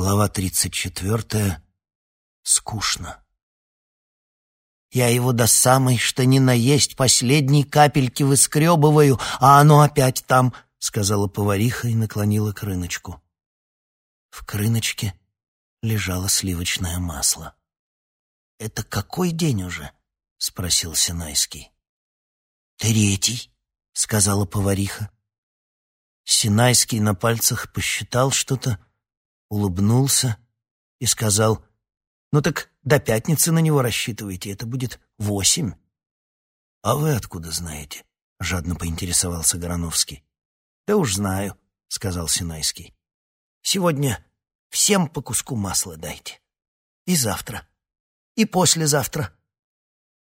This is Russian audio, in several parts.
Глава тридцать четвертая. Скучно. Я его до самой, что ни на есть, последней капельки выскребываю, а оно опять там, — сказала повариха и наклонила крыночку. В крыночке лежало сливочное масло. «Это какой день уже?» — спросил Синайский. «Третий», — сказала повариха. Синайский на пальцах посчитал что-то, улыбнулся и сказал, «Ну так до пятницы на него рассчитывайте, это будет восемь». «А вы откуда знаете?» — жадно поинтересовался Гороновский. «Да уж знаю», — сказал Синайский. «Сегодня всем по куску масла дайте. И завтра, и послезавтра».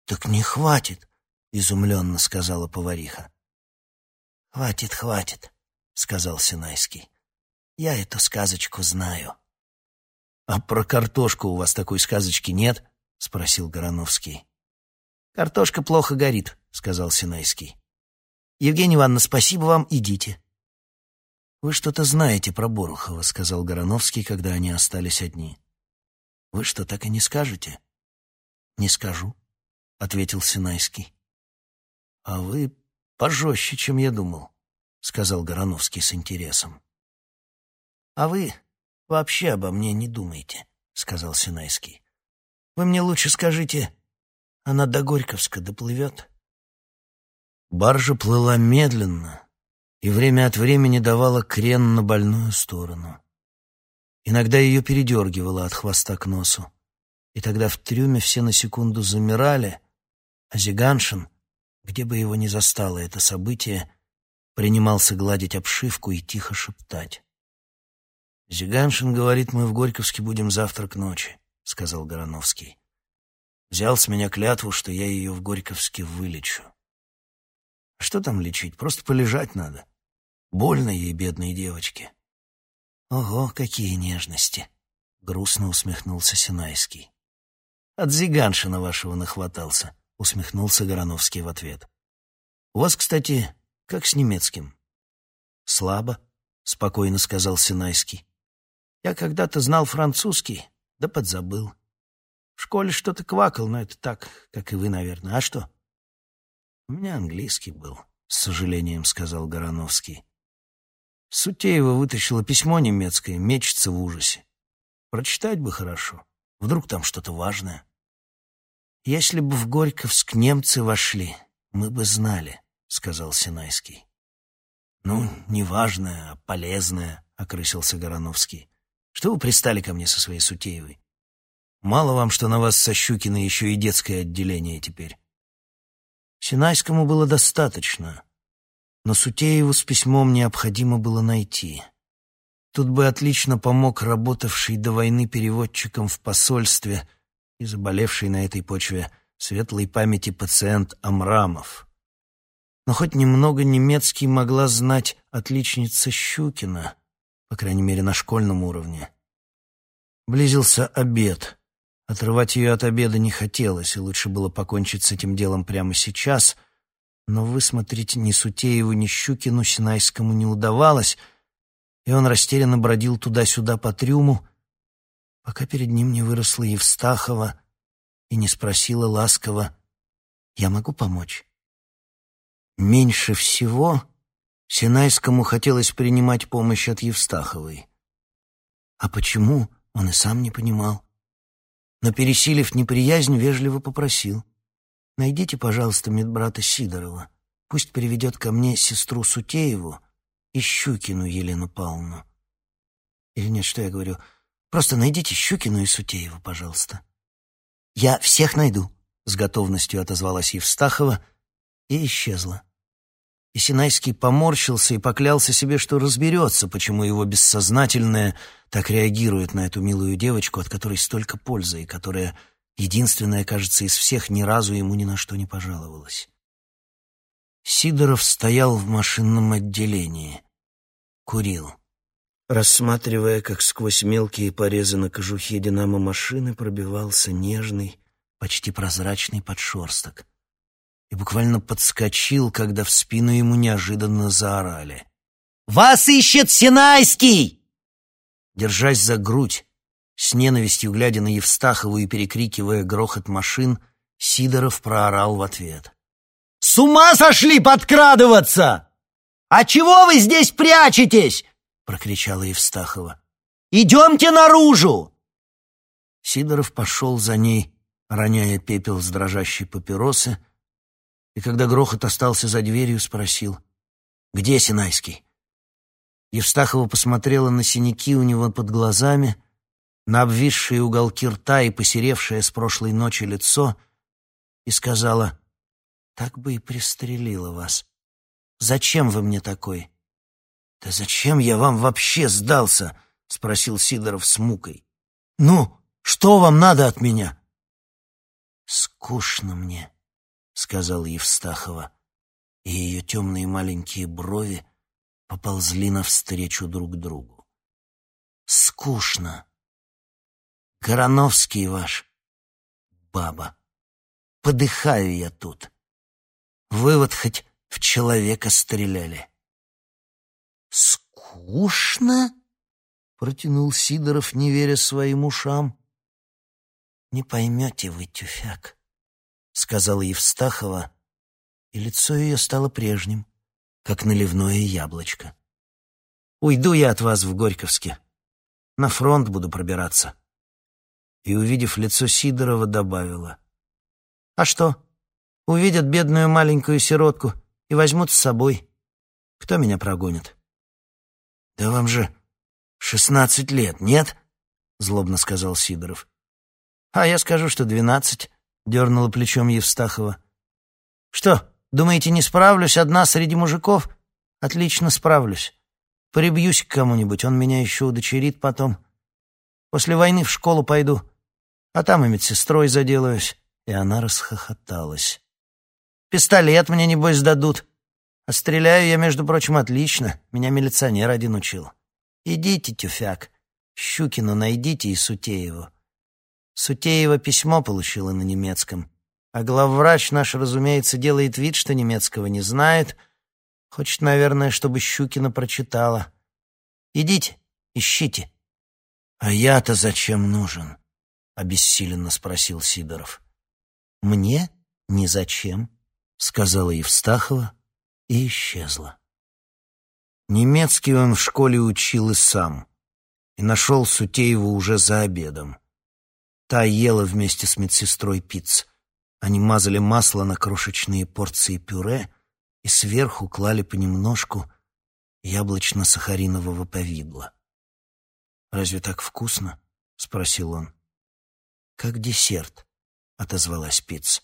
«Так не хватит», — изумленно сказала повариха. «Хватит, хватит», — сказал Синайский. «Я эту сказочку знаю». «А про картошку у вас такой сказочки нет?» — спросил Гороновский. «Картошка плохо горит», — сказал Синайский. «Евгения Ивановна, спасибо вам, идите». «Вы что-то знаете про Борухова», — сказал Гороновский, когда они остались одни. «Вы что, так и не скажете?» «Не скажу», — ответил Синайский. «А вы пожестче, чем я думал», — сказал Гороновский с интересом. «А вы вообще обо мне не думайте», — сказал Синайский. «Вы мне лучше скажите, она до Горьковска доплывет?» Баржа плыла медленно, и время от времени давала крен на больную сторону. Иногда ее передергивало от хвоста к носу, и тогда в трюме все на секунду замирали, а Зиганшин, где бы его ни застало это событие, принимался гладить обшивку и тихо шептать. «Зиганшин говорит, мы в Горьковске будем завтра к ночи», — сказал Гороновский. «Взял с меня клятву, что я ее в Горьковске вылечу». Что там лечить? Просто полежать надо. Больно ей, бедной девочке. Ого, какие нежности! Грустно усмехнулся Синайский. От Зиганшина вашего нахватался, усмехнулся Гороновский в ответ. У вас, кстати, как с немецким? Слабо, спокойно сказал Синайский. Я когда-то знал французский, да подзабыл. В школе что-то квакал, но это так, как и вы, наверное. А что? «У меня английский был», — с сожалением сказал Гороновский. Сутеева вытащила письмо немецкое, мечется в ужасе. Прочитать бы хорошо. Вдруг там что-то важное. «Если бы в Горьковск немцы вошли, мы бы знали», — сказал Синайский. «Ну, не важное, а полезное», — окрысился Гороновский. «Что вы пристали ко мне со своей Сутеевой? Мало вам, что на вас со Щукиной еще и детское отделение теперь. Синайскому было достаточно, но Сутееву с письмом необходимо было найти. Тут бы отлично помог работавший до войны переводчиком в посольстве и заболевший на этой почве светлой памяти пациент Амрамов. Но хоть немного немецкий могла знать отличница Щукина, по крайней мере, на школьном уровне. Близился обед. Отрывать ее от обеда не хотелось, и лучше было покончить с этим делом прямо сейчас, но высмотреть ни Сутееву, ни Щукину Синайскому не удавалось, и он растерянно бродил туда-сюда по трюму, пока перед ним не выросла Евстахова и не спросила ласково «Я могу помочь?» Меньше всего Синайскому хотелось принимать помощь от Евстаховой. А почему, он и сам не понимал но, пересилив неприязнь, вежливо попросил. «Найдите, пожалуйста, медбрата Сидорова. Пусть приведет ко мне сестру Сутееву и Щукину Елену Павловну». Или нет, что я говорю? Просто найдите Щукину и Сутееву, пожалуйста. «Я всех найду», — с готовностью отозвалась Евстахова и исчезла. И Синайский поморщился и поклялся себе, что разберется, почему его бессознательное так реагирует на эту милую девочку, от которой столько пользы, и которая, единственная, кажется, из всех ни разу ему ни на что не пожаловалась. Сидоров стоял в машинном отделении. Курил. Рассматривая, как сквозь мелкие порезы на кожухе динамо машины пробивался нежный, почти прозрачный подшерсток — и буквально подскочил, когда в спину ему неожиданно заорали. «Вас ищет Синайский!» Держась за грудь, с ненавистью глядя на Евстахову и перекрикивая грохот машин, Сидоров проорал в ответ. «С ума сошли подкрадываться! А чего вы здесь прячетесь?» — прокричала Евстахова. «Идемте наружу!» Сидоров пошел за ней, роняя пепел с дрожащей папиросы, и когда грохот остался за дверью, спросил, «Где Синайский?» Евстахова посмотрела на синяки у него под глазами, на обвисшие уголки рта и посеревшее с прошлой ночи лицо и сказала, «Так бы и пристрелила вас. Зачем вы мне такой?» «Да зачем я вам вообще сдался?» — спросил Сидоров с мукой. «Ну, что вам надо от меня?» «Скучно мне», — сказала Евстахова, и ее темные маленькие брови поползли навстречу друг другу. «Скучно. Гороновский ваш, баба. Подыхаю я тут. Вы вот хоть в человека стреляли». «Скучно?» — протянул Сидоров, не веря своим ушам. «Не поймете вы, тюфяк», — сказала Евстахова, и лицо ее стало прежним, как наливное яблочко. «Уйду я от вас в Горьковске. На фронт буду пробираться». И, увидев лицо Сидорова, добавила. «А что? Увидят бедную маленькую сиротку и возьмут с собой. Кто меня прогонит?» «Да вам же шестнадцать лет, нет?» — злобно сказал Сидоров. «А я скажу, что двенадцать», — дернула плечом Евстахова. «Что, Думаете, не справлюсь одна среди мужиков? Отлично справлюсь. Прибьюсь к кому-нибудь, он меня еще удочерит потом. После войны в школу пойду, а там и медсестрой заделаюсь». И она расхохоталась. «Пистолет мне, небось, дадут. А стреляю я, между прочим, отлично. Меня милиционер один учил. Идите, тюфяк, Щукину найдите и Сутееву». Сутеева письмо получила на немецком — а главврач наш, разумеется, делает вид, что немецкого не знает. Хочет, наверное, чтобы Щукина прочитала. Идите, ищите. А я-то зачем нужен? обессиленно спросил Сидоров. Мне ни зачем, сказала Евстахова и исчезла. Немецкий он в школе учил и сам, и нашел Сутееву уже за обедом. Та ела вместе с медсестрой пиццу. Они мазали масло на крошечные порции пюре и сверху клали понемножку яблочно-сахаринового повидла. «Разве так вкусно?» — спросил он. «Как десерт», — отозвалась Пиц.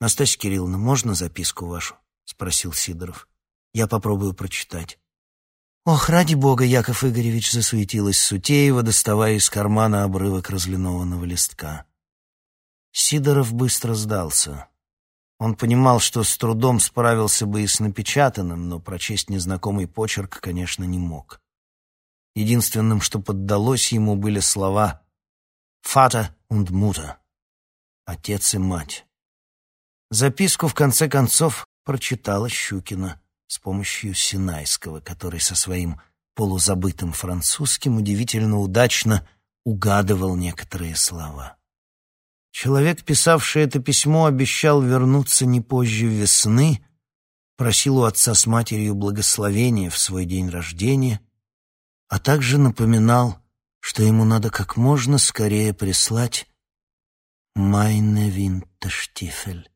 «Настасья Кирилловна, можно записку вашу?» — спросил Сидоров. «Я попробую прочитать». «Ох, ради бога, Яков Игоревич!» — засуетилась Сутеева, доставая из кармана обрывок разлинованного листка. Сидоров быстро сдался. Он понимал, что с трудом справился бы и с напечатанным, но прочесть незнакомый почерк, конечно, не мог. Единственным, что поддалось ему, были слова «Фата und Mutter» — «Отец и мать». Записку, в конце концов, прочитала Щукина с помощью Синайского, который со своим полузабытым французским удивительно удачно угадывал некоторые слова. Человек, писавший это письмо, обещал вернуться не позже весны, просил у отца с матерью благословения в свой день рождения, а также напоминал, что ему надо как можно скорее прислать «Майне винтештифель»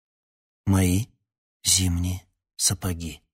— «Мои зимние сапоги».